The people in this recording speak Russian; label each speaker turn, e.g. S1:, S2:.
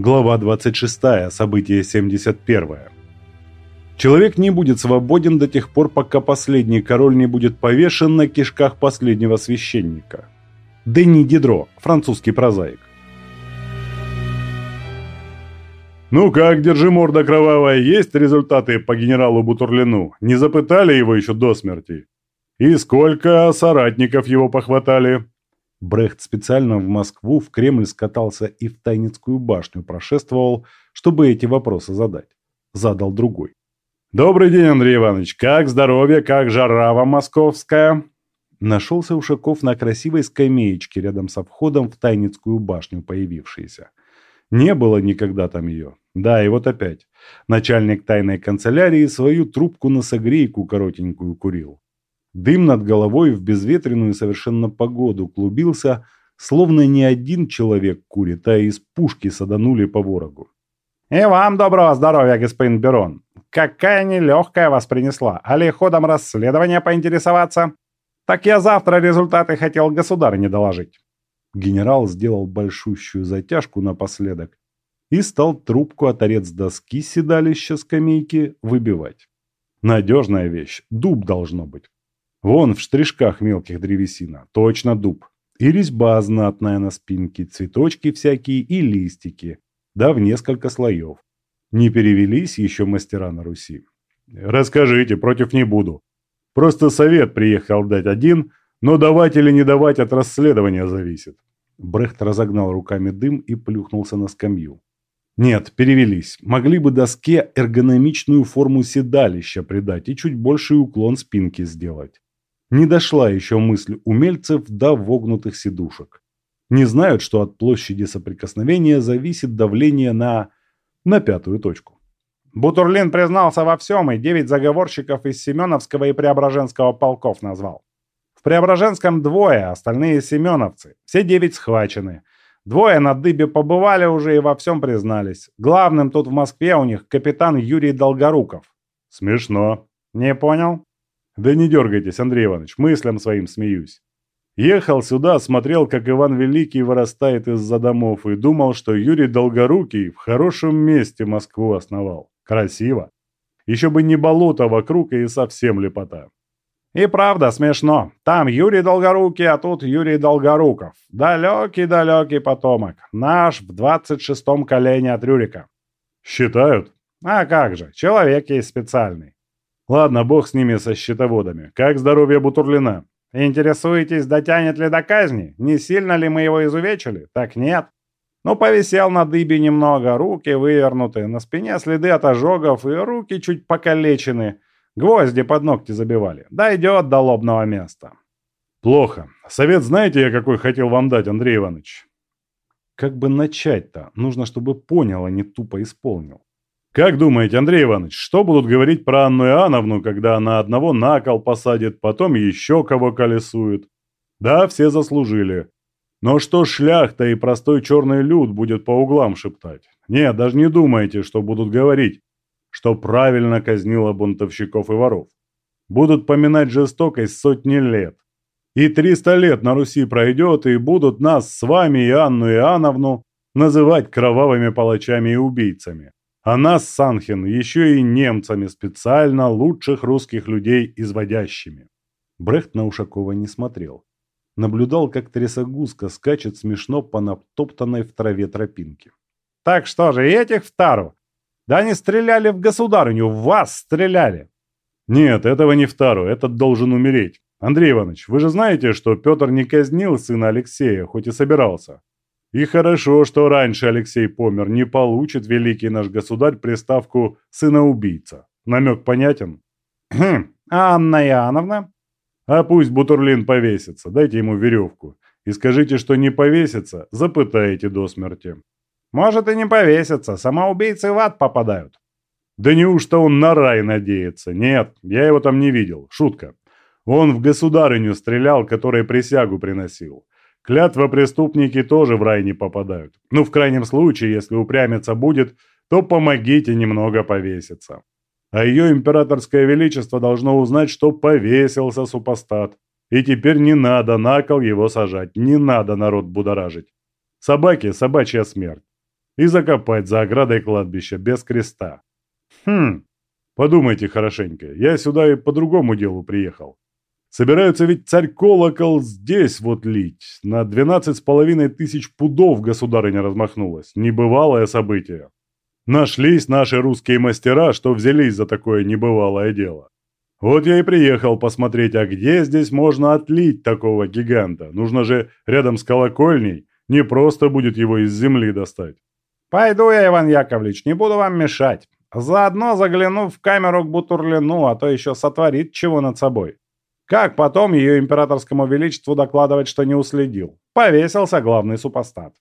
S1: Глава 26. Событие 71. Человек не будет свободен до тех пор, пока последний король не будет повешен на кишках последнего священника. Дени Дидро, французский прозаик. «Ну как, держи морда кровавая, есть результаты по генералу Бутурлину? Не запытали его еще до смерти? И сколько соратников его похватали?» Брехт специально в Москву, в Кремль скатался и в Тайницкую башню прошествовал, чтобы эти вопросы задать. Задал другой. «Добрый день, Андрей Иванович. Как здоровье, как жарава московская?» Нашелся Ушаков на красивой скамеечке рядом со входом в Тайницкую башню появившейся. Не было никогда там ее. Да, и вот опять. Начальник тайной канцелярии свою трубку на согрейку коротенькую курил. Дым над головой в безветренную совершенно погоду клубился, словно не один человек курит, а из пушки саданули по ворогу. «И вам доброго здоровья, господин Берон! Какая нелегкая вас принесла! Али ходом расследования поинтересоваться? Так я завтра результаты хотел государыне доложить». Генерал сделал большущую затяжку напоследок и стал трубку от торец доски седалища скамейки выбивать. Надежная вещь, дуб должно быть. Вон в штришках мелких древесина, точно дуб. И резьба знатная на спинке, цветочки всякие и листики, да в несколько слоев. Не перевелись еще мастера на Руси. Расскажите, против не буду. Просто совет приехал дать один, но давать или не давать от расследования зависит. Брехт разогнал руками дым и плюхнулся на скамью. Нет, перевелись. Могли бы доске эргономичную форму седалища придать и чуть больший уклон спинки сделать. Не дошла еще мысль умельцев до вогнутых сидушек. Не знают, что от площади соприкосновения зависит давление на... на пятую точку. Бутурлин признался во всем и девять заговорщиков из Семеновского и Преображенского полков назвал. В Преображенском двое, остальные семеновцы. Все девять схвачены. Двое на дыбе побывали уже и во всем признались. Главным тут в Москве у них капитан Юрий Долгоруков. Смешно. Не понял? Да не дергайтесь, Андрей Иванович, мыслям своим смеюсь. Ехал сюда, смотрел, как Иван Великий вырастает из-за домов, и думал, что Юрий Долгорукий в хорошем месте Москву основал. Красиво. Еще бы не болото вокруг и совсем лепота. И правда смешно. Там Юрий Долгорукий, а тут Юрий Долгоруков. Далекий-далекий потомок. Наш в двадцать шестом колене от Рюрика. Считают? А как же, человек есть специальный. Ладно, бог с ними, со счетоводами. Как здоровье Бутурлина? Интересуетесь, дотянет ли до казни? Не сильно ли мы его изувечили? Так нет. Ну, повисел на дыбе немного, руки вывернуты, на спине следы от ожогов и руки чуть покалечены. Гвозди под ногти забивали. Дойдет до лобного места. Плохо. Совет знаете, я какой хотел вам дать, Андрей Иванович? Как бы начать-то? Нужно, чтобы понял, а не тупо исполнил. Как думаете, Андрей Иванович, что будут говорить про Анну Иоанновну, когда она одного на кол посадит, потом еще кого колесует? Да, все заслужили. Но что шляхта и простой черный люд будет по углам шептать? Нет, даже не думайте, что будут говорить, что правильно казнила бунтовщиков и воров. Будут поминать жестокость сотни лет. И триста лет на Руси пройдет, и будут нас с вами и Анну Иоанновну называть кровавыми палачами и убийцами. А нас, Санхин, еще и немцами специально лучших русских людей изводящими. Брехт на Ушакова не смотрел. Наблюдал, как трясогузка скачет смешно по натоптанной в траве тропинке. «Так что же, этих в тару? Да они стреляли в государыню, в вас стреляли!» «Нет, этого не в тару, этот должен умереть. Андрей Иванович, вы же знаете, что Петр не казнил сына Алексея, хоть и собирался. И хорошо, что раньше Алексей помер, не получит великий наш государь приставку «сына-убийца». Намек понятен? Хм, а Анна Иоанновна? А пусть Бутурлин повесится, дайте ему веревку. И скажите, что не повесится, запытаете до смерти. Может и не повесится, самоубийцы в ад попадают. Да неужто он на рай надеется? Нет, я его там не видел. Шутка. Он в государыню стрелял, которой присягу приносил. Клятва преступники тоже в рай не попадают. Ну, в крайнем случае, если упрямиться будет, то помогите немного повеситься. А ее императорское величество должно узнать, что повесился супостат. И теперь не надо на кол его сажать, не надо народ будоражить. Собаки – собачья смерть. и закопать за оградой кладбища без креста. Хм, подумайте хорошенько, я сюда и по другому делу приехал. Собираются ведь царь-колокол здесь вот лить. На двенадцать с половиной тысяч пудов государыня размахнулась. Небывалое событие. Нашлись наши русские мастера, что взялись за такое небывалое дело. Вот я и приехал посмотреть, а где здесь можно отлить такого гиганта. Нужно же рядом с колокольней, не просто будет его из земли достать.
S2: Пойду я, Иван Яковлевич, не буду вам мешать. Заодно загляну в камеру к Бутурлину, а то еще сотворит чего над собой. Как потом ее императорскому величеству докладывать, что не уследил? Повесился главный супостат.